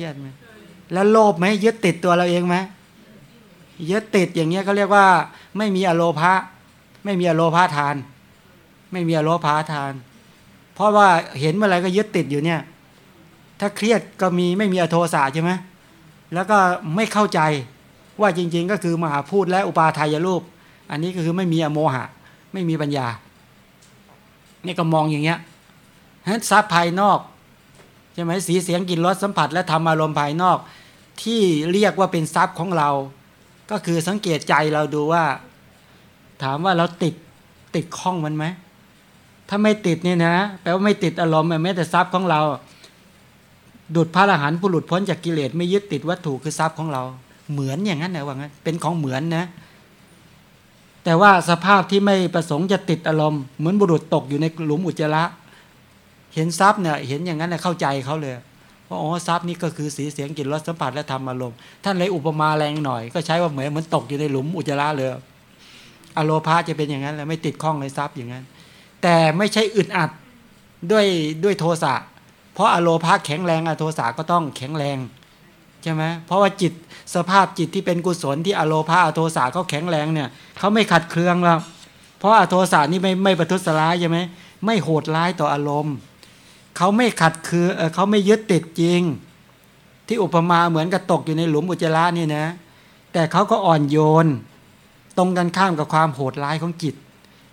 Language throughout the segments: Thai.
รียดไหมแล้วโลภไหมยึดติดตัวเราเองไหมยึดติดอย่างเงี้ยเขาเรียกว่า ไม่มีอโลภะไม่มีอโลภาทาน ไม่มีอโลภาทาน เพราะว่าเห็นเมื่อไรก็ยึดติดอยู่เนี่ย ถ้าเครียดก็มีไม่มีอโทสะใช่ไหมแล้วก็ไม่เข้าใจว่าจริง ๆ ก็คือมหาพูดและอุปาทายรูป อันนี้ก็คือไม่มีอโมหะ ไม่มีปัญญา นี่ก็มองอย่างเงี้ยฉะทรัพย์ภายนอก ช่ไหมสีเสียงกลิ่นรสสัมผัสและธรรมอารมณ์ภายนอก ที่เรียกว่าเป็นทรัพย์ของเรา ก็คือสังเกตใจเราดูว่า ถามว่าเราติดติดข้องมันไหมถ้าไม่ติดนี่นะ แปลว่าไม่ติดอารมณ์แม้แต่ทรัพย์ของเรา ดุดพระอรหันต์ผู้หลุดพ้นจากกิเลสไม่ยึดติดวัตถุคือทรัพย์ของเรา เหมือนอย่างนั้นนะว่างั้นเป็นของเหมือนนะ แต่ว่าสภาพที่ไม่ประสงค์จะติดอารมณ์เหมือนบุรุษตกอยู่ในหลุมอุจจาระ เห็นทรัพย์เนี่ยเห็นอย่างนั้นเข้าใจเขาเลยว่าอ๋อทรัพย์นี่ก็คือสีเสียงกลิ่นรสสัมผัสและธรรมอารมณ์ท่านเลยอุปมาแรงหน่อย ก็ใช้ว่าเหมือนเหมือนตกอยู่ในหลุมอุจจาระเลยอโลภาจะเป็นอย่างนั้นแหละไม่ติดข้องในทรัพย์อย่างนั้น แต่ไม่ใช่อึดอัดด้วยด้วยโทสะเพราะอโลภาแข็งแรงอโทสะก็ต้องแข็งแรงใช่ไหมเพราะว่าจิตสภาพจิตที่เป็นกุศลที่อโลภาอโทสะเขาแข็งแรงเนี่ยเขาไม่ขัดเคืองแล้วเพราะอโทสะนี่ไม่ไม่ประทุษร้ายใช่ไหมไม่โหดร้ายต่ออารมณ์ เขาไม่ขัดคือเขาไม่ยึดติดจริง ที่อุปมาเหมือนกับตกอยู่ในหลุมอุจจาระนี่นะ แต่เขาก็อ่อนโยน ตรงกันข้ามกับความโหดร้ายของจิต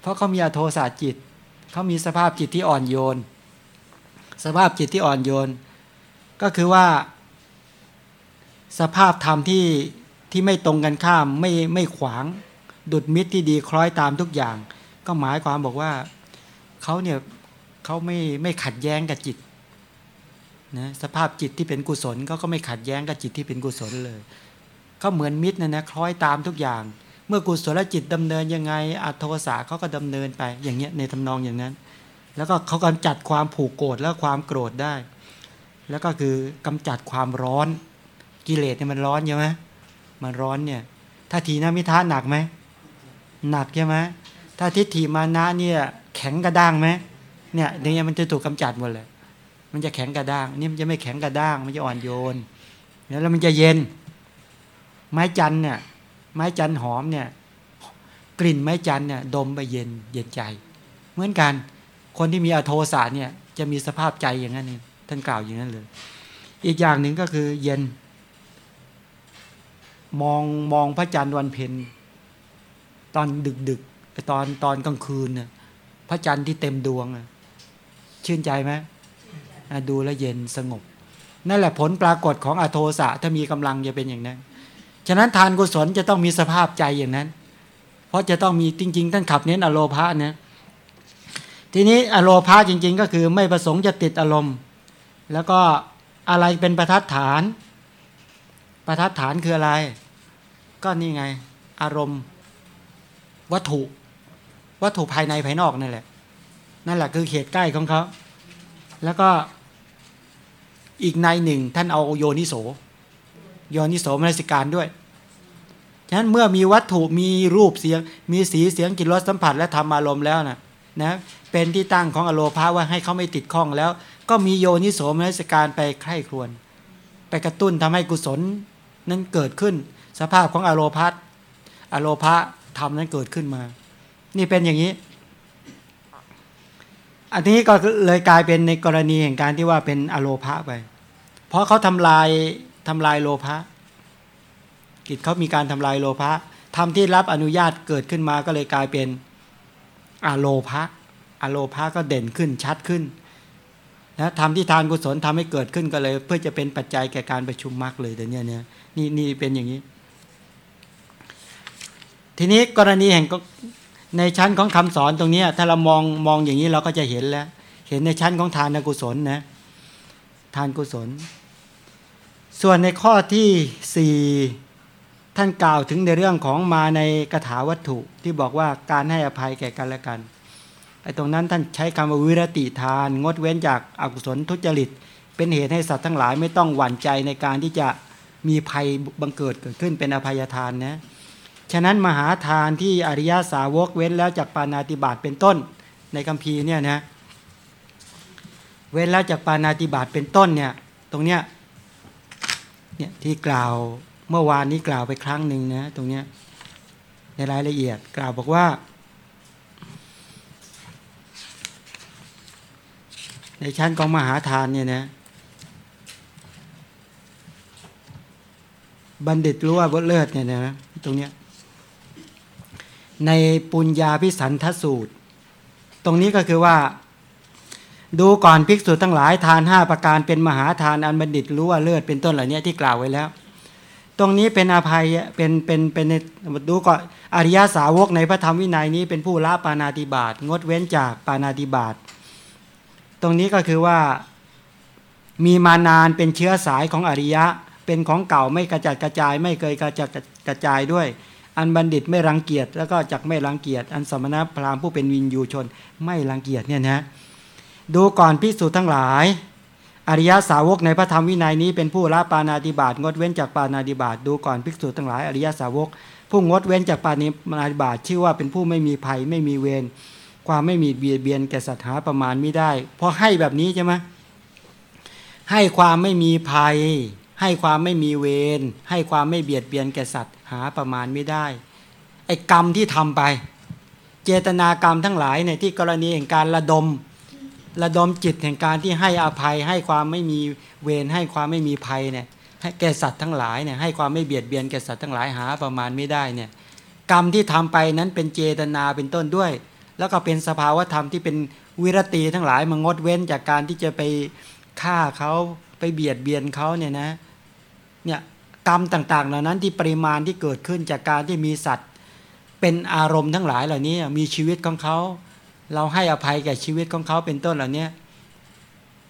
เพราะเขามีอโทสะจิต เขามีสภาพจิตที่อ่อนโยน สภาพจิตที่อ่อนโยน ก็คือว่า สภาพธรรมที่ที่ไม่ตรงกันข้ามไม่ไม่ขวาง ดุดมิตรที่ดีคล้อยตามทุกอย่าง ก็หมายความบอกว่าเขาเนี่ย เขาไม่ไม่ขัดแย้งกับจิตนะสภาพจิตที่เป็นกุศลเขาก็ไม่ขัดแย้งกับจิตที่เป็นกุศลเลยเขาเหมือนมิตรนะนะคล้อยตามทุกอย่าง เมื่อกุศลจิตดำเนินยังไงอัตโทสะเขาก็ดำเนินไปอย่างเงี้ยในทำนองอย่างนั้น แล้วก็เขากำจัดความผูกโกรธและความโกรธได้ แล้วก็คือกำจัดความร้อนกิเลสเนี่ยมันร้อนใช่ไหมมันร้อนเนี่ยถ้าทีนามิทาหนักไหมหนักใช่ไหมถ้าทิฏฐิมานะเนี่ยแข็งกระด้างไหม เนี่ยเนี่ยมันจะถูกกาจัดหมดเลย มันจะแข็งกระด้าง นี่มันจะไม่แข็งกระด้าง มันจะอ่อนโยน แล้วมันจะเย็น ไม้จันเนี่ย ไม้จันหอมเนี่ย กลิ่นไม้จันเนี่ย ดมไปเย็น เย็นใจ เหมือนกัน คนที่มีอโทสะเนี่ย จะมีสภาพใจอย่างนั้นนี่ท่านกล่าวอย่างนั้นเลย อีกอย่างหนึ่งก็คือเย็น มองมองพระจันทร์วันเพ็ญตอนดึกดึกตอนตอนกลางคืนน่ะพระจันทร์ที่เต็มดวงอะ ชื่นใจไหมดูแลเย็นสงบ นั่นแหละผลปรากฏของอโทสะถ้ามีกำลังจะเป็นอย่างนั้น ฉะนั้นทานกุศลจะต้องมีสภาพใจอย่างนั้น เพราะจะต้องมีจริง ๆ ท่านขับเน้นอโลภะนะทีนี้อโลภะจริง ๆ ก็คือไม่ประสงค์จะติดอารมณ์ แล้วก็อะไรเป็นประทัดฐาน ประทัดฐานคืออะไร ก็นี่ไง อารมณ์ วัตถุ วัตถุภายในภายนอกนั่นแหละ นั่นแหละคือเขตใกล้ของเขาแล้วก็อีกในหนึ่ง ท่านเอาโยนิโสโยนิโสมนสิการด้วยฉะนั้นเมื่อมีวัตถุมีรูปเสียง มีสีเสียงกลิ่นรสสัมผัสและธรรมอารมณ์แล้วนะนะเป็นที่ตั้งของอโลภาว่าให้เขาไม่ติดข้องแล้ว ก็มีโยนิโสมนสิการไปใคร่ครวญไปกระตุ้นทำให้กุศลนั้นเกิดขึ้น สภาพของอโลภาอโลภาธรรมนั้นเกิดขึ้นมา นี่เป็นอย่างนี้ อันนี้ก็เลยกลายเป็นในกรณีแห่งการที่ว่าเป็นอโลภะไป เพราะเขาทำลายทำลายโลภะกิจเขามีการทำลายโลภะทำที่รับอนุญาตเกิดขึ้นมาก็เลยกลายเป็นอโลภะอโลภะก็เด่นขึ้นชัดขึ้นนะทำที่ทานกุศลทำให้เกิดขึ้นก็เลย เพื่อจะเป็นปัจจัยแก่การประชุมมรรคเลยแต่เนี้ยเนี่ยนี่นี่เป็นอย่างนี้ ทีนี้กรณีแห่ง ในชั้นของคำสอนตรงนี้ถ้าเรามองมองอย่างนี้เราก็จะเห็นแล้ว เห็นในชั้นของทานกุศลนะทานกุศล ส่วนในข้อที่สี่ท่านกล่าวถึงในเรื่องของมาในกถาวัตถุที่บอกว่าการให้อภัยแก่กันและกันไอ้ตรงนั้นท่านใช้คำว่าวิรติทาน งดเว้นจากอากุศลทุจริต เป็นเหตุให้สัตว์ทั้งหลายไม่ต้องหวั่นใจในการที่จะมีภัยบังเกิดเกิดขึ้นเป็นอภัยทานนะ ฉะนั้นมหาทานที่อริยาสาวกเว้นแล้วจากปานาติบาตเป็นต้น ในคัมภีร์เนี่ยนะเว้นแล้วจากปานาติบาตเป็นต้นเนี่ยตรงเนี้ยเนี่ยที่กล่าวเมื่อวานนี้กล่าวไปครั้งหนึ่งนะตรงเนี้ยในรายละเอียดกล่าวบอกว่า ในชั้นของมหาทานเนี่ยนะบัณฑิตรู้ว่าบทเลิศเนี่ยนะตรงเนี้ย ในปุญญาพิสันทสูตร ตรงนี้ก็คือว่า ดูก่อนภิกษุทั้งหลายทานห้าประการเป็นมหาทานอันบัณฑิตรู้ว่าเลิศเป็นต้นเหล่านี้ที่กล่าวไว้แล้ว ตรงนี้เป็นอภัยเป็นเป็นเป็นดูก่อนอริยาสาวกในพระธรรมวินัยนี้เป็นผู้ละปานาติบาตงดเว้นจากปานาติบาตตรงนี้ก็คือว่ามีมานานเป็นเชื้อสายของอริยะ เป็นของเก่าไม่กระจัดกระจายไม่เคยกระจัดกระจายด้วย อันบัณฑิตไม่รังเกียจแล้วก็จักไม่รังเกียจอันสมณพราหมณ์ผู้เป็นวินยูชน ไม่รังเกียจเนี่ยนะดูก่อนพิสูจน์ทั้งหลาย อริยสาวกในพระธรรมวินัยนี้เป็นผู้ละปานาติบาตงดเว้นจากปานาติบาตดูก่อนภิกษุทั้งหลายอริยสาวก ผู้งดเว้นจากปานาติบาตชื่อว่าเป็นผู้ไม่มีภัยไม่มีเวรความไม่มีเบียดเบียนแก่สัตว์หาประมาณไม่ได้ เพราะให้แบบนี้ใช่ไหมให้ความไม่มีภัย ให้ความไม่มีเวรให้ความไม่เบียดเบียนแก่สัตว์ หาประมาณไม่ได้ไอ้กรรมที่ทำไป เจตนากรรมทั้งหลายในที่กรณีแห่งการระดม ระดมจิตแห่งการที่ให้อภัย ให้ความไม่มีเวรให้ความไม่มีภัยเนี่ยให้แก่สัตว์ทั้งหลายเนี่ยให้ความไม่เบียดเบียนแก่สัตว์ทั้งหลายหาประมาณไม่ได้เนี่ยกรรมที่ทำไปนั้นเป็นเจตนาเป็นต้นด้วย แล้วก็เป็นสภาวธรรมที่เป็นวิรตีทั้งหลายมางดเว้นจากการที่จะไปฆ่าเขาไปเบียดเบียนเขาเนี่ยนะเนี่ยกรรมต่างๆ เหล่านั้นที่ปริมาณที่เกิดขึ้นจากการที่มีสัตว์ เป็นอารมณ์ทั้งหลายเหล่านี้มีชีวิตของเขา เราให้อภัยแก่ชีวิตของเขาเป็นต้นเหล่านี้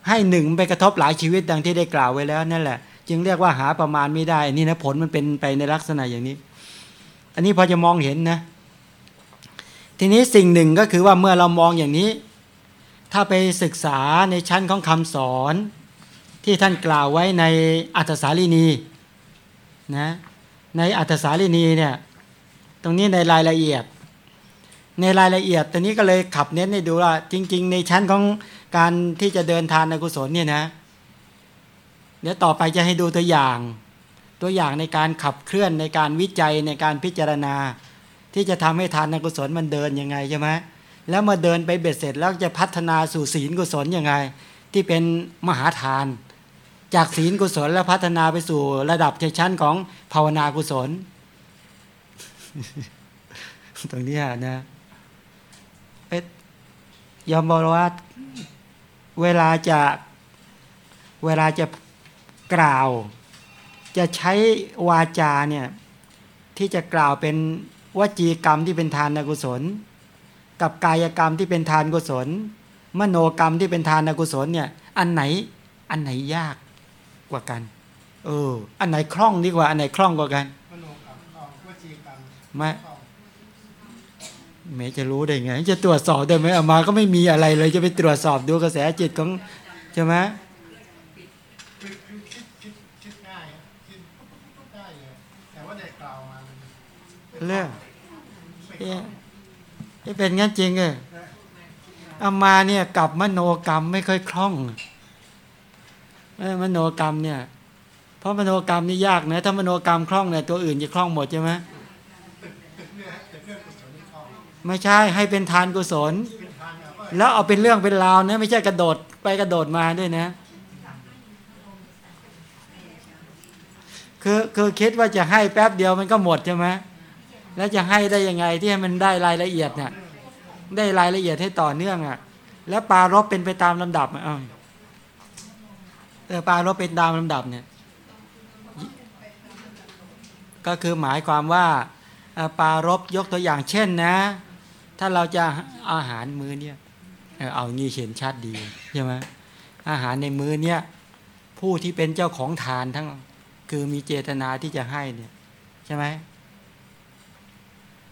ให้หนึ่งไปกระทบหลายชีวิตดังที่ได้กล่าวไว้แล้วนั่นแหละ จึงเรียกว่าหาประมาณไม่ได้นี่นะผลมันเป็นไปในลักษณะอย่างนี้ อันนี้พอจะมองเห็นนะ ทีนี้สิ่งหนึ่งก็คือว่าเมื่อเรามองอย่างนี้ ถ้าไปศึกษาในชั้นของคำสอน ที่ท่านกล่าวไว้ในอัตสาลีนีนะในอัตสาลีนีเนี่ยตรงนี้ในรายละเอียด ในรายละเอียดตอนนี้ก็เลยขับเน้นให้ดูว่า จริง ๆ ในชั้นของการที่จะเดินทานในกุศลเนี่ยนะเดี๋ยวต่อไปจะให้ดูตัวอย่าง ตัวอย่างในการขับเคลื่อนในการวิจัยในการพิจารณา ที่จะทำให้ทานในกุศลมันเดินยังไงใช่ไหมแล้วมาเดินไปเบ็ดเสร็จแล้วจะพัฒนาสู่ศีลกุศลยังไง ที่เป็นมหาทาน จากศีลกุศลแล้วพัฒนาไปสู่ระดับชั้นของภาวนากุศล ตรงนี้นะเอยอมบอกว่าเวลาจะเวลาจะกล่าว จะใช้วาจาเนี่ยที่จะกล่าวเป็นวจีกรรมที่เป็นทานกุศล กับกายกรรมที่เป็นทานกุศล มโนกรรมที่เป็นทานกุศลเนี่ยอันไหนอันไหนยาก กว่ากัน เออ อันไหนคล่องดีกว่า อันไหนคล่องกว่ากันมโนกรรมวจีกรรมไม่แม้จะรู้ได้ไง จะตรวจสอบได้ไหมอามาก็ไม่มีอะไรเลยจะไปตรวจสอบดูกระแสจิตของใช่ไหมเรื่องเอ๊ะเป็นงั้นจริงเอออามาเนี่ยกับมโนกรรมไม่ค่อยคล่องเออ มโนกรรมเนี่ย เพราะมโนกรรมนี่ยากนะ ถ้ามโนกรรมคล่องเนี่ยตัวอื่นจะคล่องหมดใช่ไหมไม่ใช่ให้เป็นทานกุศล แล้วเอาเป็นเรื่องเป็นราวนะไม่ใช่กระโดดไปกระโดดมาด้วยนะ คือคือคิดว่าจะให้แป๊บเดียวมันก็หมดใช่ไหมแล้วจะให้ได้ยังไงที่ให้มันได้รายละเอียดเนี่ยได้รายละเอียดให้ต่อเนื่องอะ แล้วปารบเป็นไปตามลำดับอะ เออปารบเป็นตามลำดับเนี่ย ก็คือหมายความว่าปารบยกตัวอย่างเช่นนะ ถ้าเราจะอาหารมื้อเนี่ยเอางี้เห็นชัดดีใช่ไหมอาหารในมื้อเนี่ยผู้ที่เป็นเจ้าของทานทั้งคือมีเจตนาที่จะให้เนี่ย ใช่ไหม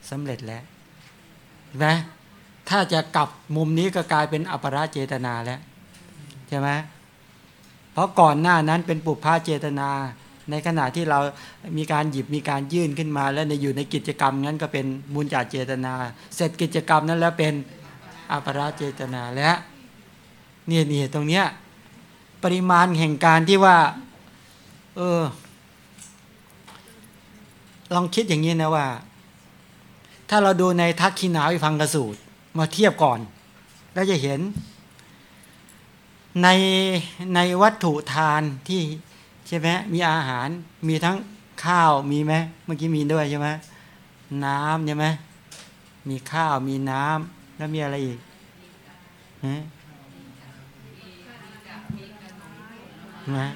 สำเร็จแล้วนะถ้าจะกลับมุมนี้ก็กลายเป็นอัปราเจตนาแล้วใช่ไหม เพราะก่อนหน้านั้นเป็นปุพพาเจตนา ในขณะที่เรามีการหยิบมีการยื่นขึ้นมา แล้วในอยู่ในกิจกรรมนั้นก็เป็นมูลจาเจตนา เสร็จกิจกรรมนั้นแล้วเป็นอภราเจตนาแล้วเนี่ยนี่ตรงเนี้ยปริมาณแห่งการที่ว่า เออ ลองคิดอย่างนี้นะว่า ถ้าเราดูในทักขินาวิพังกสูตร มาเทียบก่อน แล้วจะเห็น ในในวัตถุทานที่ใช่ไหมมีอาหารมีทั้งข้าวมีไหมเมื่อกี้มีด้วยใช่ไหมน้ำใช่ไหมมีข้าวมีน้ำแล้วมีอะไรอีกฮะนะ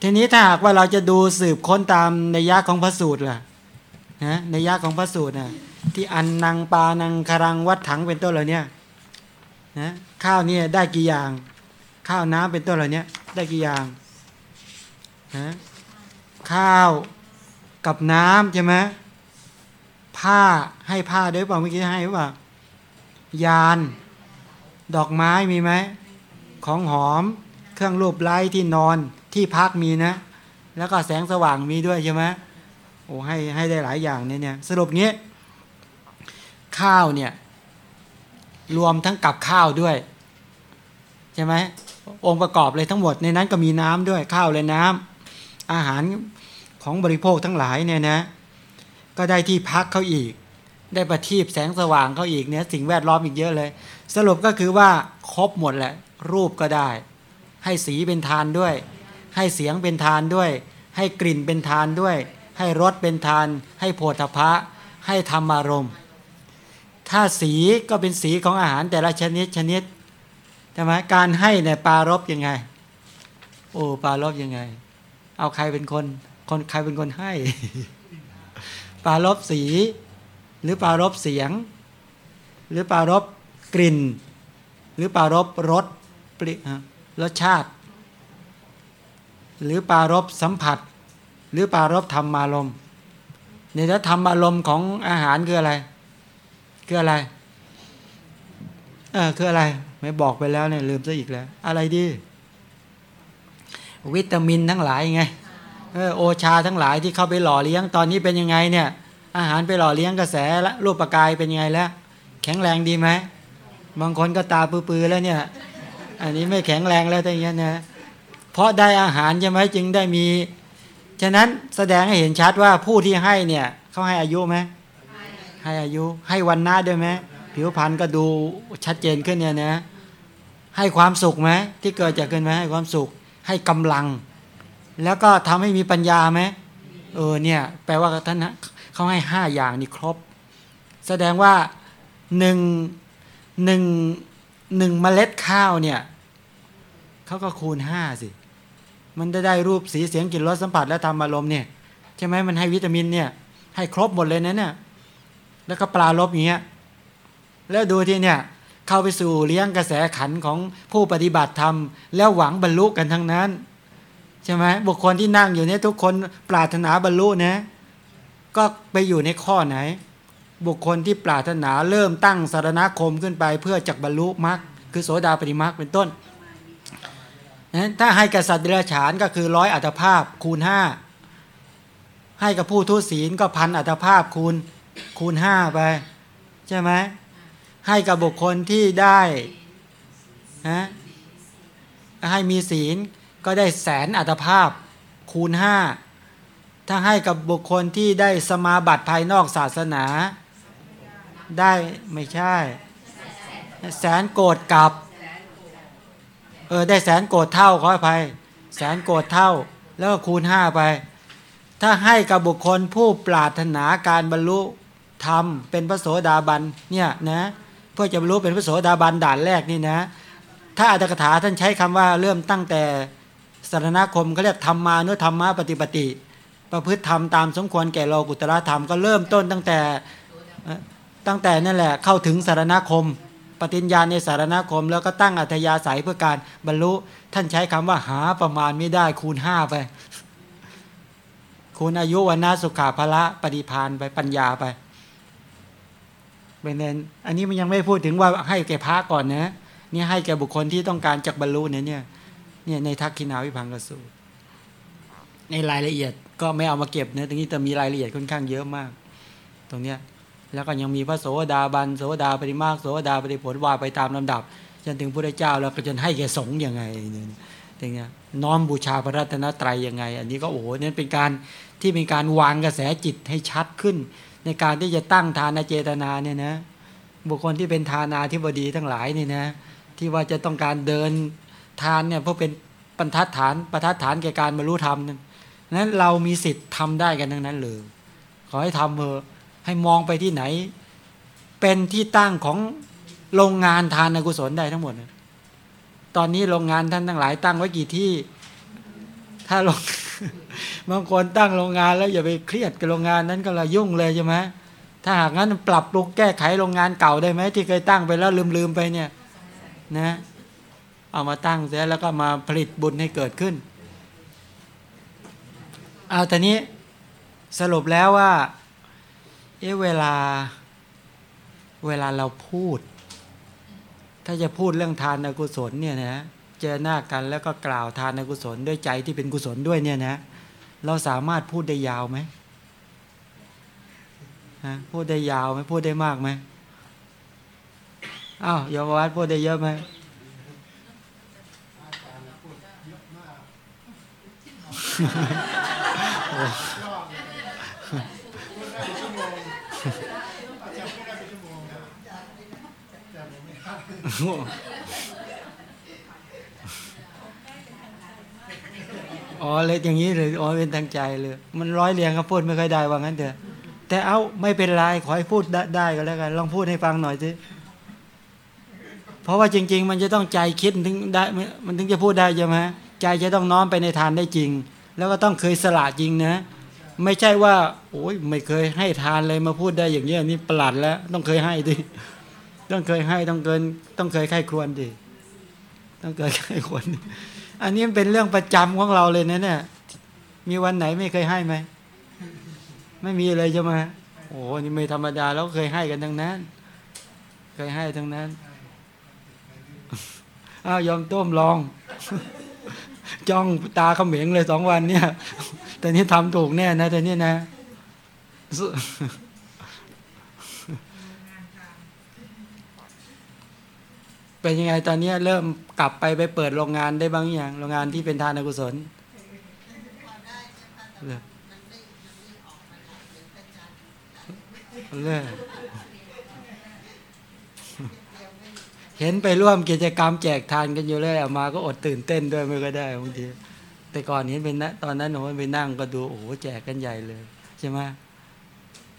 ทีนี้ถ้าหากว่าเราจะดูสืบค้นตามในยะของพระสูตรล่ะนะในยะของพระสูตรนะที่อันนังปานังคารังวัดถังเป็นต้นเหล่านี้นะข้าวเนี่ยได้กี่อย่าง ข้าวน้ำเป็นต้นเหล่านี้ได้กี่อย่างนะข้าวกับน้ำใช่ไหมผ้าให้ผ้าด้วยเปล่าเมื่อกี้ให้หรือเปล่ายาน ดอกไม้มีไหมของหอม เครื่องรูปไล้ที่นอนที่พักมีนะ แล้วก็แสงสว่างมีด้วยใช่ไหมโอ้ให้ให้ได้หลายอย่างเนี่ยเนี่ยสรุปงี้ข้าวเนี่ยรวมทั้งกับข้าวด้วย ใช่ไหม องค์ประกอบเลยทั้งหมดในนั้นก็มีน้ำด้วยข้าวและน้ำอาหารของบริโภคทั้งหลายเนี่ยนะ ก็ได้ที่พักเขาอีก ได้ประทีปแสงสว่างเขาอีกเนี่ยสิ่งแวดล้อมอีกเยอะเลย สรุปก็คือว่าครบหมดแหละ รูปก็ได้ ให้สีเป็นทานด้วย ให้เสียงเป็นทานด้วย ให้กลิ่นเป็นทานด้วย ให้รสเป็นทาน ให้โพธพะ ให้ธรรมารมณ์ถ้าสีก็เป็นสีของอาหารแต่ละชนิดชนิด ช่ไหมการให้เนี่ยปารบยังไง โอ้ปารบยังไง เอาใครเป็นคน คนใครเป็นคนให้ ปารบสี หรือปารบเสียง หรือปารบกลิ่น หรือปารบรสปริรสชาติ หรือปารบสัมผัส หรือปารบธรรมารมณ์ในถ้าธรรมอารมณ์ของอาหารคืออะไร คืออะไรเออคืออะไร ไม่บอกไปแล้วเนี่ยลืมซะอีกแล้ว อะไรดี วิตามินทั้งหลายไงโอชาทั้งหลายที่เข้าไปหล่อเลี้ยงตอนนี้เป็นยังไงเนี่ย อาหารไปหล่อเลี้ยงกระแสและรูปประกายเป็นยังไงแล้ว แข็งแรงดีไหมบางคนก็ตาปื้อๆแล้วเนี่ย อันนี้ไม่แข็งแรงแล้วแต่อย่างเงี้ยนะเพราะได้อาหารใช่ไหมจึงได้มี ฉะนั้นแสดงให้เห็นชัดว่าผู้ที่ให้เนี่ยเขาให้อายุไหมให้อายุให้วันหน้าด้วยไหม ผิวพรรณก็ดูชัดเจนขึ้นเนี่ยนะ ให้ความสุขไหมที่เกิดจากเกินไหมให้ความสุข ให้กำลัง แล้วก็ทำให้มีปัญญาไหมเออเนี่ยแปลว่าท่านเขาให้ห้าอย่างนี่ครบ แสดงว่าหนึ่งหนึ่งหนึ่งเมล็ดข้าวเนี่ยเขาก็คูณห้าสิ มันได้ได้รูปสีเสียงกลิ่นรสสัมผัสและธรรมอารมณ์เนี่ยใช่ไหมมันให้วิตามินเนี่ยให้ครบหมดเลยนะเนี่ยแล้วก็ปลาลบอย่างเงี้ย แล้วดูที่เนี่ยเข้าไปสู่เลี้ยงกระแสขันของผู้ปฏิบัติธรรม แล้วหวังบรรลุกันทั้งนั้นใช่ไหมบุคคลที่นั่งอยู่เนี่ยทุกคนปรารถนาบรรลุนะก็ไปอยู่ในข้อไหน บุคคลที่ปรารถนาเริ่มตั้งสารณคมขึ้นไปเพื่อจักบรรลุมรรคคือโสดาปฏิมรรคเป็นต้นนะถ้าให้กับสัตว์เดรัจฉานก็คือร้อยอัตภาพคูณห้าให้กับผู้ทุศีลก็พันอัตภาพคูณคูณห้าไป ใช่ไหม ให้กับบุคคลที่ได้ฮะให้มีศีลก็ได้แสนอัตภาพคูณห้าถ้าให้กับบุคคลที่ได้สมาบัติภายนอกศาสนา ได้ไม่ใช่ แสนโกดกับเออได้แสนโกดเท่าขออภัยแสนโกดเท่า แล้วก็คูณห้าไป ถ้าให้กับบุคคลผู้ปรารถนาการบรรลุธรรมเป็นพระโสดาบันเนี่ยนะ พื่อจะบรรลุเป็นพระโสดาบันด่านแรกนี่นะ ถ้าอัตถกถาท่านใช้คำว่าเริ่มตั้งแต่สารณคมเขาเรียกธรรมานุธรรมะปฏิปติ ประพฤติธรรมตามสมควรแก่โลกุตระธรรมก็เริ่มต้นตั้งแต่ตั้งแต่นั่นแหละเข้าถึงสารณคม ปฏิญญาในสารณคม แล้วก็ตั้งอัธยาศัยเพื่อการบรรลุท่านใช้คำว่าหาประมาณไม่ได้คูณห้าไป คูณอายุวันนาสุขาภละปฏิพานไปปัญญาไป เป็นเนอันนี้มันยังไม่พูดถึงว่าให้แก่พระก่อนนะนี่ให้แก่บุคคลที่ต้องการจักบรรลุเนี่ยเนี่ยเนี่ยในทักขินาวิพังกสูตรในรายละเอียดก็ไม่เอามาเก็บนะตรงนี้แต่มีรายละเอียดค่อนข้างเยอะมาก ตรงเนี้ยแล้วก็ยังมีพระโสดาบันโสดาปฏิมาโสดาปฏิผลว่าไปตามลำดับ จนถึงพระเจ้าแล้วก็จนให้แก่สงฆ์ยังไงเนี่ยอย่างเงี้ยน้อมบูชาพระรัตนตรัยยังไง อันนี้ก็โอ้โหนี่เป็นการที่เป็นการวางกระแสจิตให้ชัดขึ้น ในการที่จะตั้งทานเจตนาเนี่ยนะบุคคลที่เป็นทานาธิบดีทั้งหลายนี่นะที่ว่าจะต้องการเดินทานเนี่ยเพราะเป็นบรรทัดฐานประทัดฐานแก่การบรรลุธรรมนั้นนั้นเรามีสิทธิ์ทำได้กันทั้งนั้นเลยขอให้ทำเถอะให้มองไปที่ไหน เป็นที่ตั้งของโรงงานทานกุศลได้ทั้งหมด ตอนนี้โรงงานท่านทั้งหลายตั้งไว้กี่ที่ ถ้าลงบางคนตั้งโรงงานแล้วอย่าไปเครียดกับโรงงานนั้นก็ละยุ่งเลยใช่ไหมถ้าหากงั้นปรับปรุงแก้ไขโรงงานเก่าได้ไหมที่เคยตั้งไปแล้วลืมๆไปเนี่ยนะเอามาตั้งเสียแล้วก็มาผลิตบุญให้เกิดขึ้น เอาแต่นี้สรุปแล้วว่าเอะเวลาเวลาเราพูด ถ้าจะพูดเรื่องทานอกุศลเนี่ยนะ จอหน้ากันแล้วก็กล่าวทานกุศลด้วยใจที่เป็นกุศลด้วยเนี่ยนะ เราสามารถพูดได้ยาวไหมฮะพูดได้ยาวไหมพูดได้มากไหมอ้าวโยมวัดพูดได้เยอะไหมอ๋ อ๋อเลยอย่างนี้เลยอ๋อเป็นทางใจเลย มันร้อยเรียงก็พูดไม่ค่อยได้ว่างั้นเถอะ แต่เอาไม่เป็นไรขอให้พูดได้ไดก็แล้วกันลองพูดให้ฟังหน่อยสิเพราะว่าจริง ๆ มันจะต้องใจคิดถึงได้มันถึงจะพูดได้ใช่ไหมใจจะต้องน้อมไปในทานได้จริง แล้วก็ต้องเคยสละจริงนะ ไม่ใช่ว่า โอ้ยไม่เคยให้ทานเลยมาพูดได้อย่างนี้นี่ประหลาดแล้ว ต้องเคยให้ดิต้องเคยให้ต้องเกิน ต้องเคยไข้ครวรดิต้องเคยไข้ครวร อันนี้เป็นเรื่องประจำของเราเลยนะเนี่ย มีวันไหนไม่เคยให้ไหม ไม่มีเลยใช่ไหมโอ้นี่ไม่ธรรมดาแล้วเคยให้กันทั้งนั้น เคยให้ทั้งนั้น อ้าวยอมต้มลอง จ้องตาเขม็งเลยสองวันเนี่ย แต่นี้ทำถูกแน่นะแต่นี้นะ เป็นยังไงตอนนี้เริ่มกลับไปไปเปิดโรงงานได้บ้างอย่าง โรงงานที่เป็นทานกุศลเลยเห็นไปร่วมกิจกรรมแจกทานกันอยู่เลยออกมาก็อดตื่นเต้นด้วยไม่ก็ได้บางทีแต่ก่อนเห็นเป็นนะตอนนั้นหนูไปนั่งก็ดูโอ้โหแจกกันใหญ่เลยใช่ไหม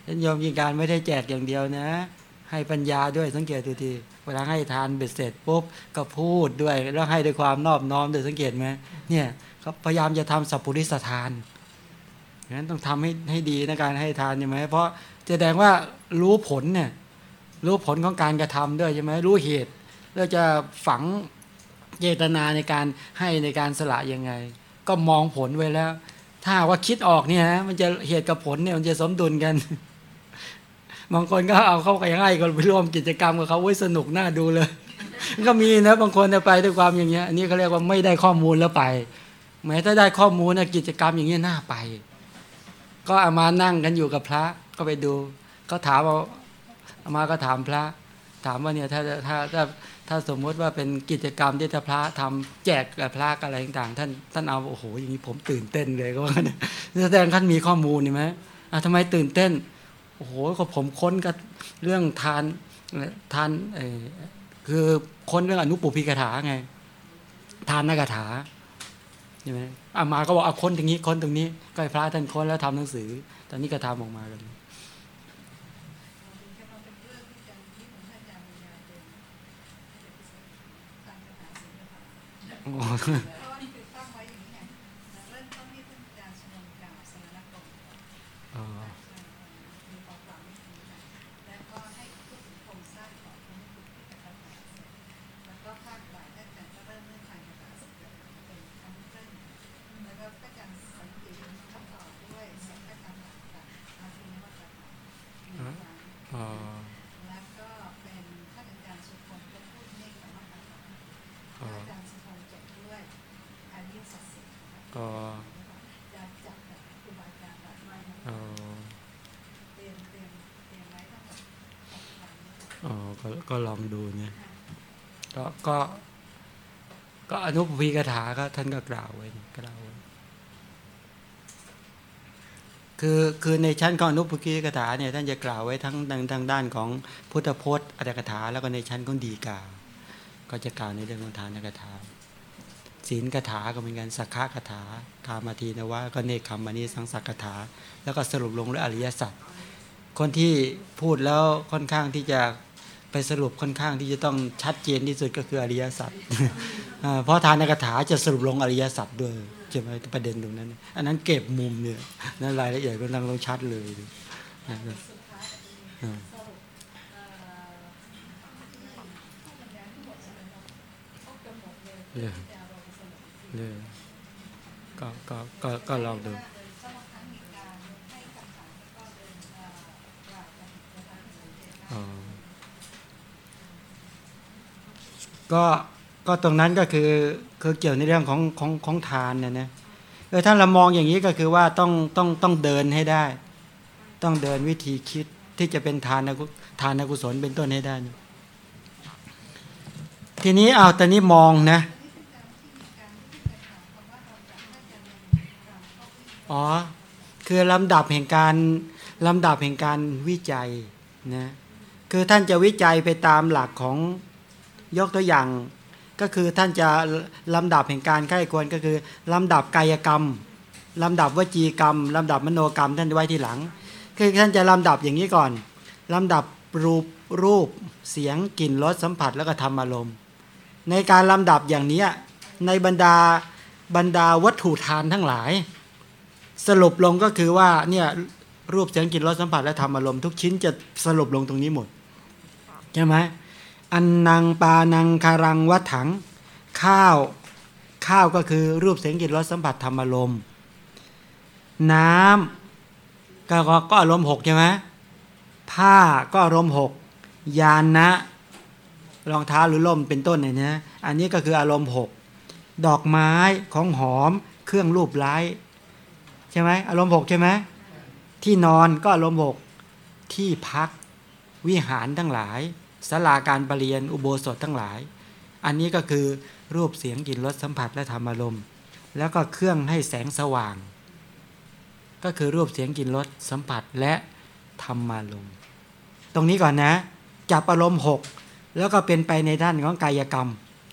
ท่านยอมกินการไม่ได้แจกอย่างเดียวนะ ให้ปัญญาด้วยสังเกตดูที วลาให้ทานเบ็ดเสร็จปุ๊บก็พูดด้วยแล้วให้ด้วยความนอบน้อมด้วยสังเกตไหมเนี่ยเขาพยายามจะทำสัพพุริสทานงั้นต้องทำให้ให้ดีในการให้ทานใช่ไหมเพราะแสดงว่ารู้ผลเนี่ยรู้ผลของการกระทำด้วยใช่ไหมรู้เหตุ แล้วจะฝังเจตนาในการให้ในการสละยังไง ก็มองผลไว้แล้ว ถ้าว่าคิดออกเนี่ยมันจะเหตุกับผลเนี่ยมันจะสมดุลกัน บางคนก็เอาเข้าไปให้ก็ไปร่วมกิจกรรมกับเขาไว้สนุกน่าดูเลย ก็มีนะบางคนไปด้วยความอย่างเงี้ยอันนี้เขาเรียกว่าไม่ได้ข้อมูลแล้วไปแม้ถ้าได้ข้อมูลนะกิจกรรมอย่างเงี้ยน่าไป ก็เอามานั่งกันอยู่กับพระก็ไปดูก็ถามเอามาก็ถามพระ ถามว่าเนี่ยถ้าถ้าถ้าถ้าสมมติว่าเป็นกิจกรรมที่จะพระทำแจกกับพระอะไรต่างๆท่านท่านเอาโอ้โหอย่างนี้ผมตื่นเต้นเลยก็ว่าแสดงท่านมีข้อมูลนี่ไหมอะทำไมตื่นเต้น โอ้โหก็ผมค้นกับเรื่องทานทานคือค้นเรื่องอนุปุพิกถาไง ทานนักถาใช่ไหมอามาก็บอกเอาค้นตรงนี้ค้นตรงนี้ก็ให้พระท่านค้นแล้วทำหนังสือ ตอนนี้ก็ทำออกมากันโอ้ ก็ลองดูเนี่ยก็ก็ ก็อนุปพีกถาก็ท่านก็กล่าวไว้กล่าวไว้คือคือในชั้นของอนุปพีกถาเนี่ยท่านจะกล่าวไว้ทั้งทางด้านของพุทธพจน์อัตถกถาแล้วก็ในชั้นของดีกา ก็จะกล่าวในเรื่องของทานกถาศีลกถาก็เป็นการสักขะกถากามาทีนวะก็เนคขมานีสังสักกถา แล้วก็สรุปลงด้วยอริยสัจคนที่พูดแล้วค่อนข้างที่จะ ไปสรุปค่อนข้างที่จะต้องชัดเจนที่สุดก็คืออริยสัจเพราะทานกถาจะสรุปลงอริยสัจด้วยใช่ไหมประเด็นตรงนั้น อันนั้นเก็บมุมเนี่ยนั่นรายละเอียดก็ต้องลงชัดเลยเลยเลยก็ก็ก็ก็ลองดู ก็ก็ตรงนั้นก็คือคือเกี่ยวในเรื่องของของของทานเนี่ยนะเออถ้าเรามองอย่างนี้ก็คือว่าต้องต้องต้องเดินให้ได้ ต้องเดินวิธีคิดที่จะเป็นทานทานกุศลเป็นต้นให้ได้ ทีนี้เอาตอนนี้มองนะอ๋อคือลำดับแห่งการลำดับแห่งการวิจัยนะคือท่านจะวิจัยไปตามหลักของ ยกตัวอย่างก็คือท่านจะลำดับแห่งการใกล้ควรก็คือลำดับกายกรรมลำดับวจีกรรมลำดับมโนกรรมท่านไว้ที่หลัง คือท่านจะลำดับอย่างนี้ก่อนลำดับรูปรูปเสียงกลิ่นรสสัมผัสแล้วก็ธรรมอารมณ์ ในการลำดับอย่างนี้ในบรรดาบรรดาวัตถุทานทั้งหลาย สรุปลงก็คือว่าเนี่ยรูปเสียงกลิ่นรสสัมผัสและธรรมอารมณ์ทุกชิ้นจะสรุปลงตรงนี้หมดใช่ไหม อันนางปานังคารังวัถัง ข้าว ข้าวก็คือรูปเสียงกลิ่นรสสัมผัสธรรมอารมณ์น้ำก็ก็อารมณ์หกใช่ไหมผ้าก็อารมณ์หกยานนะรองเท้าหรือล่มเป็นต้นเนี่ยนะอันนี้ก็คืออารมณ์หกดอกไม้ของหอม เครื่องรูปไล้ใช่ไหมอารมณ์หกใช่ไหมที่นอนก็อารมณ์หกที่พักวิหารทั้งหลาย สลาการประเรียนอุโบสถทั้งหลาย อันนี้ก็คือรูปเสียงกลิ่นรสสัมผัสและธรรมอารมณ์ แล้วก็เครื่องให้แสงสว่าง ก็คือรูปเสียงกลิ่นรสสัมผัสและธรรมอารมณ์ ตรงนี้ก่อนนะ จับอารมณ์หกแล้วก็เป็นไปในด้านของกายกรรม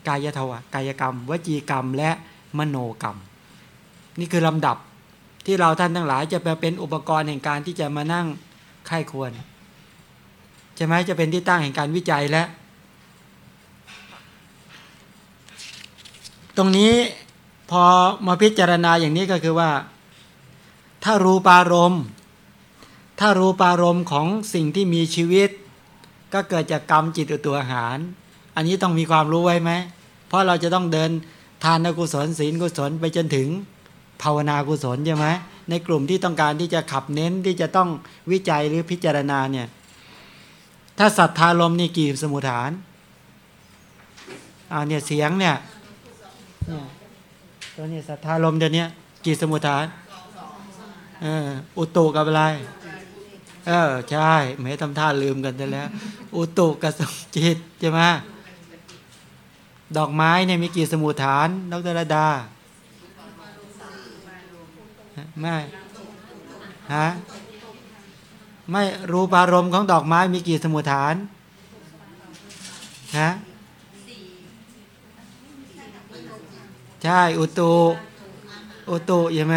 กายทวะกายกรรม วจีกรรมและมโนกรรม นี่คือลำดับที่เราท่านทั้งหลายจะไปเป็นอุปกรณ์แห่งการที่จะมานั่งไข้ควร ใช่ไหมจะเป็นที่ตั้งแห่งการวิจัยแล้วตรงนี้พอมาพิจารณาอย่างนี้ก็คือว่า ถ้ารูปารมณ์ ถ้ารูปารมณ์ของสิ่งที่มีชีวิต ก็เกิดจากกรรมจิตตัวอาหาร อันนี้ต้องมีความรู้ไว้ไหม เพราะเราจะต้องเดินทานกุศลศีลกุศลไปจนถึงภาวนากุศลใช่ไหมในกลุ่มที่ต้องการที่จะขับเน้นที่จะต้องวิจัยหรือพิจารณาเนี่ย ถ้าสัทธาลมนี่กี่สมุทฐานอ่าเนี่ยเสียงเนี่ยเนี่ยตัวนี้สัทธาลมเดี๋ยวนี้กี่สมุทฐานเอออุตุกับอะไรเออใช่ไม่ทำท่าลืมกันไปแล้ว อุตุกับสจิตใช่ไหมดอกไม้เนี่ยมีกี่สมุทฐานดรระดาไม่ฮะ ไม่รูปารมณ์ของดอกไม้มีกี่สมุทฐานฮะใช่ อุตุ อุตุใช่ไหม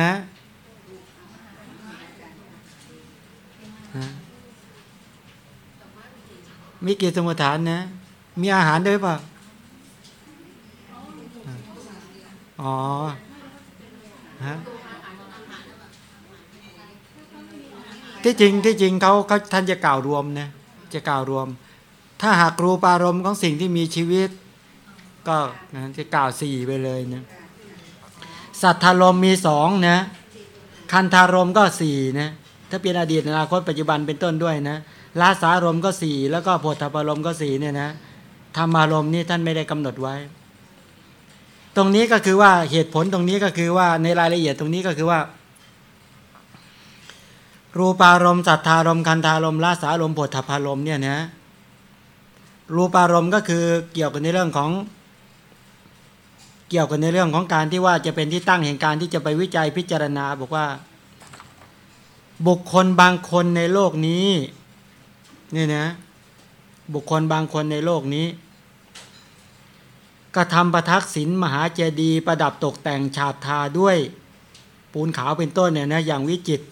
มีกี่สมุทฐานนะ มีอาหารด้วยป่ะอ๋อฮะ ที่จริงที่จริงเขาเขาท่านจะกล่าวรวมนะจะกล่าวรวม ถ้าหากรูปารมณ์ของสิ่งที่มีชีวิต ก็จะกล่าวสี่ไปเลยนะสัทธารมมีสองนะคันธารมก็สี่นะถ้าเป็นอดีตอนาคตปัจจุบันเป็นต้นด้วยนะลาสารมก็สี่แล้วก็โพธพารมก็สี่เนี่ยนะธรรมารมนี่ท่านไม่ได้กำหนดไว้ ตรงนี้ก็คือว่าเหตุผลตรงนี้ก็คือว่าในรายละเอียดตรงนี้ก็คือว่า รูปารมณ์สัทธารมณ์คันธารมณ์ลาสารมณ์ปฐพารมณ์เนี่ยนะรูปารมณ์ก็คือเกี่ยวกับในเรื่องของ เกี่ยวกันในเรื่องของการที่ว่าจะเป็นที่ตั้งแห่งการที่จะไปวิจัยพิจารณา บอกว่า บุคคลบางคนในโลกนี้นี่นะบุคคลบางคนในโลกนี้กระทำประทักษิณมหาเจดีย์ประดับตกแต่งฉาบทาด้วยปูนขาวเป็นต้นเนี่ยนะอย่างวิจิตร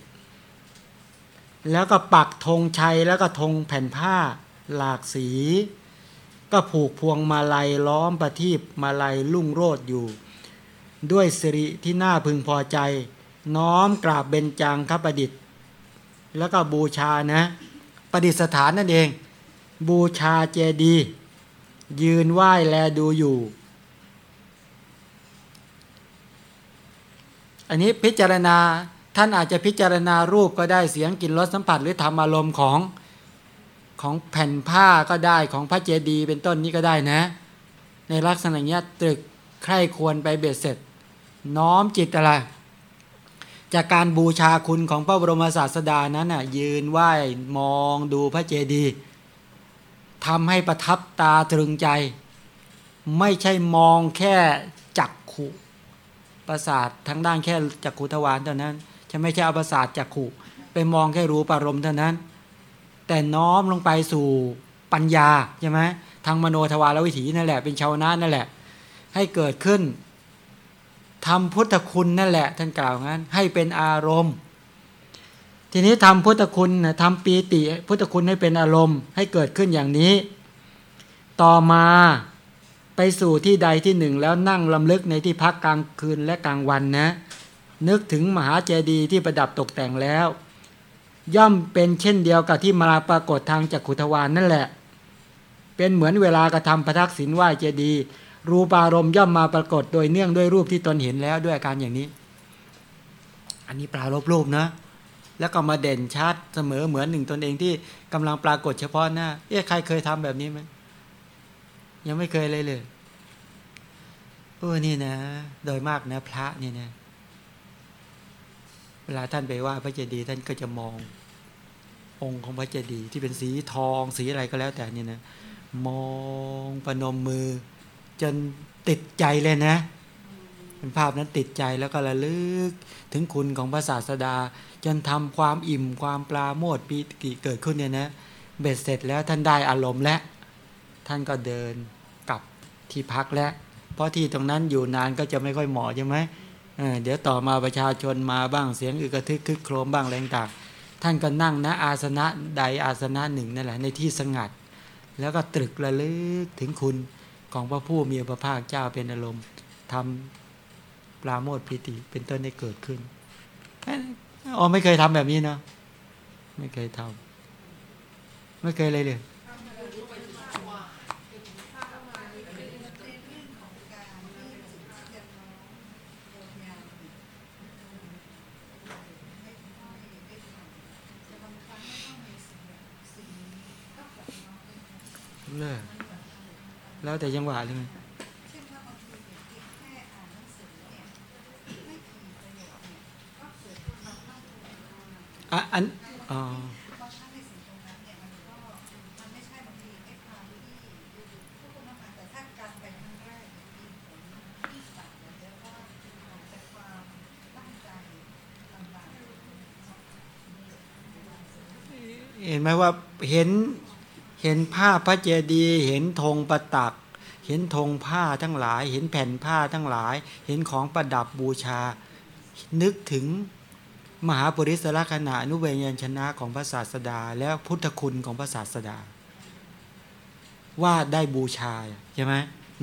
แล้วก็ปักธงชัยแล้วก็ธงแผ่นผ้าหลากสี ก็ผูกพวงมาลัยล้อมประทีปมาลัยลุ่งโรดอยู่ ด้วยสิริที่น่าพึงพอใจ น้อมกราบเบญจางคประดิษฐ์ แล้วก็บูชานะประดิษฐานนั่นเอง บูชาเจดีย์ยืนไหว้แลดูอยู่ อันนี้พิจารณา ท่านอาจจะพิจารณารูปก็ได้เสียงกลิ่นรสสัมผัสหรือธรรมอารมณ์ของของแผ่นผ้าก็ได้ของพระเจดีย์เป็นต้นนี้ก็ได้นะ ในลักษณะนี้ตรึกใคร่ควรไปเบ็ดเสร็จ น้อมจิตอะไร จากการบูชาคุณของพระบรมศาสดานั้นน่ะยืนไหว้มองดูพระเจดีย์ทำให้ประทับตาตรึงใจ ไม่ใช่มองแค่จักขุประสาททั้งด้านแค่จักขุทวารเท่านั้น จะไม่ใช่เอาประสาทจักขุไปมองแค่รู้ปารมณ์เท่านั้น แต่น้อมลงไปสู่ปัญญาใช่ไหมทางมโนทวารวิถีนั่นแหละเป็นชาวนานั่นแหละ ให้เกิดขึ้นทำพุทธคุณนั่นแหละ ท่านกล่าวงั้น ให้เป็นอารมณ์ ทีนี้ทำพุทธคุณทำปีติพุทธคุณให้เป็นอารมณ์ ให้เกิดขึ้นอย่างนี้ ต่อมาไปสู่ที่ใดที่หนึ่งแล้วนั่งลำลึกในที่พักกลางคืนและกลางวันนะ นึกถึงมหาเจดีย์ที่ประดับตกแต่งแล้ว ย่อมเป็นเช่นเดียวกับที่มาปรากฏทางจักขุทวานนั่นแหละ เป็นเหมือนเวลากระทำประทักษิณไหวเจดีย์รูปารมณ์ย่อมมาปรากฏโดยเนื่องด้วยรูปที่ตนเห็นแล้วด้วยอาการอย่างนี้ อันนี้ปลารบรูปนะ แล้วก็มาเด่นชัดเสมอเหมือนหนึ่งตนเองที่กำลังปรากฏเฉพาะหน้า เอ๊ะใครเคยทำแบบนี้ไหมยังไม่เคยเลยเลยโอ้นี่นะ โดยมากนะ พระนี่นะ เวลาท่านไปว่าพระเจดีย์ท่านก็จะมององค์ของพระเจดีย์ที่เป็นสีทองสีอะไรก็แล้วแต่นี่นะมองประนมมือ จนติดใจเลยนะ เป็นภาพนั้นติดใจแล้วก็ระลึก ถึงคุณของพระศาสดา จนทำความอิ่มความปลาโมดปีติเกิดขึ้นเนี่ยนะเบ็ดเสร็จแล้วท่านได้อารมณ์และ ท่านก็เดินกลับที่พักแล้วเพราะที่ตรงนั้นอยู่นานก็จะไม่ค่อยเหมาะใช่ไหม เดี๋ยวต่อมาประชาชนมาบ้างเสียงอึกระทึกคึกโครมบ้างแรงต่างท่านก็นั่งนะอาสนะใดอาสนะหนึ่งนั่นแหละในที่สงัด แล้วก็ตรึกระลึกถึงคุณของพระผู้มีพระภาคเจ้าเป็นอารมณ์ทำปราโมทพิติเป็นต้นได้เกิดขึ้นอ๋อไม่เคยทำแบบนี้เนาะไม่เคยทำไม่เคยเลยเลย เลิกแล้วแต่จังหวะเลยอะอันอ๋อเห็นไหมว่าเห็น เห็นผ้าพระเจดีย์เห็นธงประตัก เห็นธงผ้าทั้งหลาย เห็นแผ่นผ้าทั้งหลาย เห็นของประดับบูชา นึกถึงมหาปริศลักษณะนุเวยัญชนะของพระศาสดา แล้วพุทธคุณของพระศาสดา ว่าได้บูชาใช่ไหม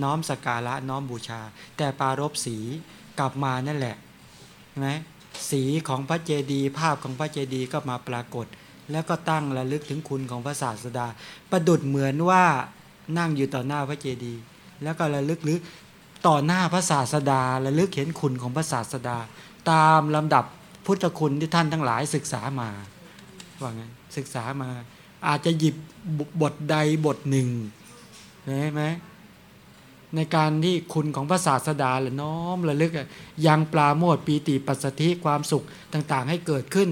น้อมสกการะน้อมบูชา แต่ปารบสีกลับมานั่นแหละใช่ไหมสีของพระเจดีย์ภาพของพระเจดีย์ก็มาปรากฏ แล้วก็ตั้งระลึกถึงคุณของพระศาสดา ประดุดเหมือนว่านั่งอยู่ต่อหน้าพระเจดีย์แล้วก็ระลึกหรือต่อหน้าพระศาสดาระลึกเห็นคุณของพระศาสดา ตามลำดับพุทธคุณที่ท่านทั้งหลายศึกษามาว่าไงศึกษามา อาจจะหยิบบทใดบทหนึ่งเห็นไหมในการที่คุณของพระศาสดาหรือน้อมระลึกยังปลาโมดปีติปัสสธิความสุขต่าง ๆ ให้เกิดขึ้น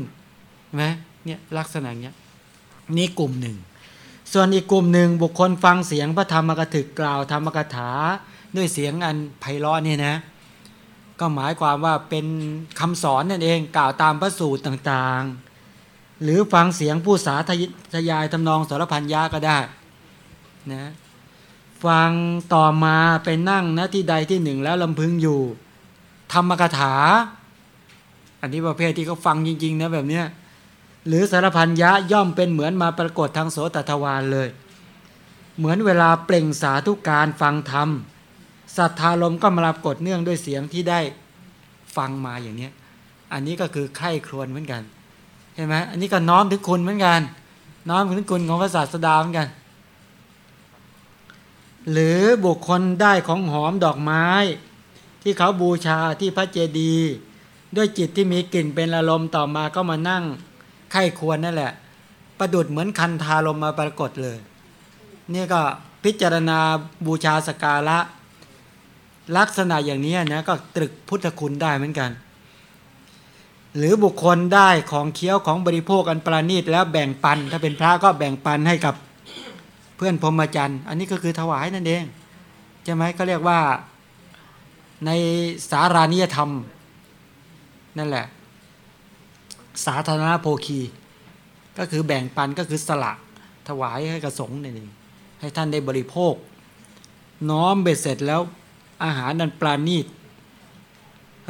ไหม เนี่ยลักษณะเนี้ยนี่กลุ่มหนึ่ง ส่วนอีกกลุ่มหนึ่งบุคคลฟังเสียงพระธรรมกถึกกล่าวธรรมกถาด้วยเสียงอันไพเราะเนี่ยนะ ก็หมายความว่าเป็นคำสอนนั่นเองกล่าวตามพระสูตรต่างๆ หรือฟังเสียงผู้สาธยายทำนองสารพันยาก็ได้นะฟังต่อมาไปนั่งนะที่ใดที่หนึ่งแล้วลำพึงอยู่ ธรรมกถา อันนี้ประเภทที่เขาฟังจริง ๆ นะแบบเนี้ย หรือสารพันยะย่อมเป็นเหมือนมาปรากฏทางโสตทวารเลย เหมือนเวลาเปล่งสาธุการฟังธรรมศรัทธาลมก็มาปรากฏเนื่องด้วยเสียงที่ได้ฟังมาอย่างนี้อันนี้ก็คือไข้ครวนเหมือนกันเห็นไหมอันนี้ก็น้อมถึงคุณเหมือนกัน น้อมถึงคุณของพระศาสดาเหมือนกัน หรือบุคคลได้ของหอมดอกไม้ ที่เขาบูชาที่พระเจดีย์ด้วยจิตที่มีกลิ่นเป็นอารมณ์ต่อมาก็มานั่ง ไข้ควรนั่นแหละ ประดุดเหมือนคันธาลมมาปรากฏเลย นี่ก็พิจารณาบูชาสการะ ลักษณะอย่างนี้นะก็ตรึกพุทธคุณได้เหมือนกัน หรือบุคคลได้ของเคี้ยวของบริโภคอันประณีตแล้วแบ่งปัน ถ้าเป็นพระก็แบ่งปันให้กับเพื่อนพรหมจรรย์ อันนี้ก็คือถวายนั่นเองใช่ไหมก็เรียกว่าในสารานิยธรรม นั่นแหละ สาธารณโภคี ก็คือแบ่งปันก็คือสละถวายให้กระสงนี่ให้ท่านได้บริโภค น้อมเบ็ดเสร็จแล้วอาหารนั้นปราณีต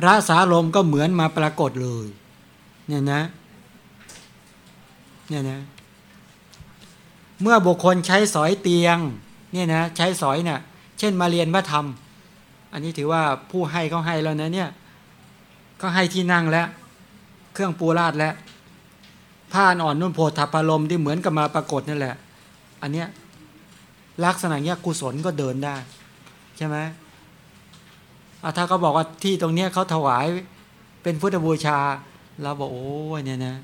รสาลมก็เหมือนมาปรากฏเลย เนี่ยนะ เนี่ยนะ เมื่อบุคคลใช้สอยเตียง เนี่ยนะ ใช้สอยเนี่ยเช่นมาเรียนพระธรรมอันนี้ถือว่าผู้ให้เขาให้แล้วนะเนี่ยก็ให้ที่นั่งแล้ว เครื่องปูราดและผ้าอ่อนนุ่นโพธาพารมที่เหมือนกับมาปรากฏนั่นแหละ อันเนี้ยลักษณะเนี้ยกุศลก็เดินได้ ใช่ไหมถ้าเขาบอกว่าที่ตรงเนี้ยเขาถวายเป็นพุทธบูชา เราบอกโอ้ยเนี่ยนะ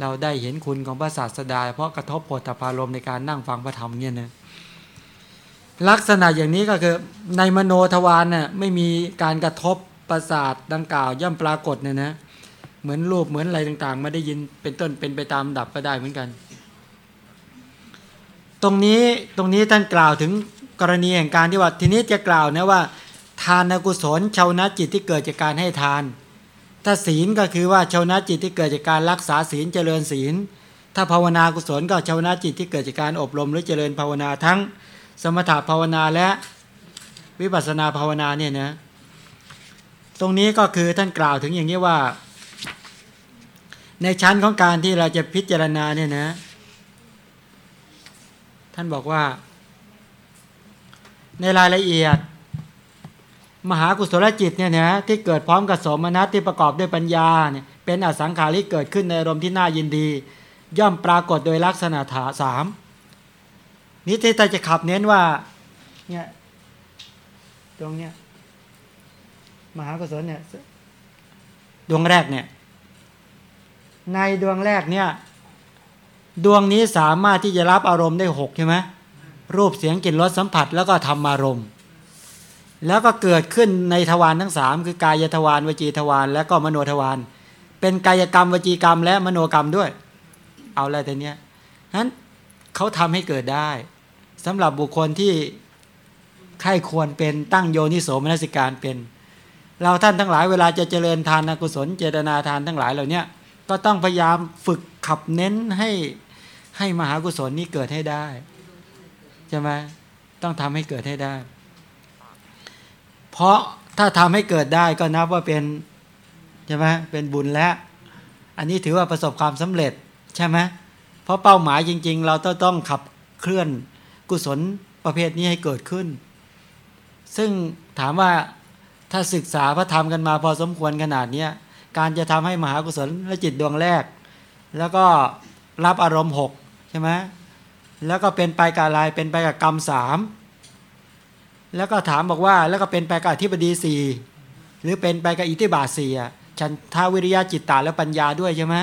เราได้เห็นคุณของพระศาสดา เพราะกระทบโพธพารมในการนั่งฟังพระธรรมเนี่ยนะลักษณะอย่างนี้ก็คือในมโนทวารน่ะไม่มีการกระทบประสาทดังกล่าวย่อมปรากฏเนี่ยนะ เหมือนรูปเหมือนอะไรต่างๆ มาได้ยินเป็นต้นเป็นไปตามดับก็ได้เหมือนกัน ตรงนี้ตรงนี้ท่านกล่าวถึงกรณีแห่งการที่ว่าทีนี้จะกล่าวนะว่า ทานกุศลชาวนะจิตที่เกิดจากการให้ทาน ถ้าศีลก็คือว่าชาวนะจิตที่เกิดจากการรักษาศีลเจริญศีล ถ้าภาวนากุศลก็ชาวนะจิตที่เกิดจากการอบรมหรือเจริญภาวนาทั้งสมถะภาวนาและวิปัสสนาภาวนาเนี่ยนะตรงนี้ก็คือท่านกล่าวถึงอย่างนี้ว่า ในชั้นของการที่เราจะพิจารณาเนี่ยนะ ท่านบอกว่า ในรายละเอียด มหากุศลจิตเนี่ยนะที่เกิดพร้อมกับสมนัตที่ประกอบด้วยปัญญาเนี่ยเป็นอสังขาริเกิดขึ้นในรมที่น่ายินดี ย่อมปรากฏโดยลักษณะถาสามนี้ที่ตาจะขับเน้นว่าเนี่ยตรงเนี้ยมหากุศลเนี่ยดวงแรกเนี่ย ในดวงแรกเนี่ยดวงนี้สามารถที่จะรับอารมณ์ได้หกใช่ไหมรูปเสียงกลิ่นรสสัมผัสแล้วก็ทำอารมณ์ แล้วก็เกิดขึ้นในทวารทั้งสามคือกายทวารวจีทวารและก็มโนทวารเป็นกายกรรมวจีกรรมและมโนกรรมด้วย เอาอะไรแต่เนี้ยนั้นเขาทำให้เกิดได้สำหรับบุคคลที่ใครควรเป็นตั้งโยนิโสมนสิการเป็น เราท่านทั้งหลายเวลาจะเจริญทานกุศลเจตนาทานทั้งหลายเหล่านี้ ก็ต้องพยายามฝึกขับเน้นให้ให้มหากุศลนี้เกิดให้ได้ใช่ไหมต้องทำให้เกิดให้ได้ เพราะถ้าทำให้เกิดได้ก็นับว่าเป็นใช่ไหมเป็นบุญแล้ว อันนี้ถือว่าประสบความสำเร็จใช่ไหมเพราะเป้าหมายจริง ๆ เราต้องต้องขับเคลื่อนกุศลประเภทนี้ให้เกิดขึ้น ซึ่งถามว่าถ้าศึกษาพระธรรมกันมาพอสมควรขนาดนี้ การจะทำให้มหากุศลและจิตดวงแรก แล้วก็รับอารมณ์หกใช่ไหมแล้วก็เป็นไปกับอะไรเป็นไปกับกรรมสามแล้วก็ถามบอกว่าแล้วก็เป็นไปกับอธิบดีสี่หรือเป็นไปกับอิทธิบาทสี่ฉันทาวิริยะจิตตาและปัญญาด้วยใช่ไหม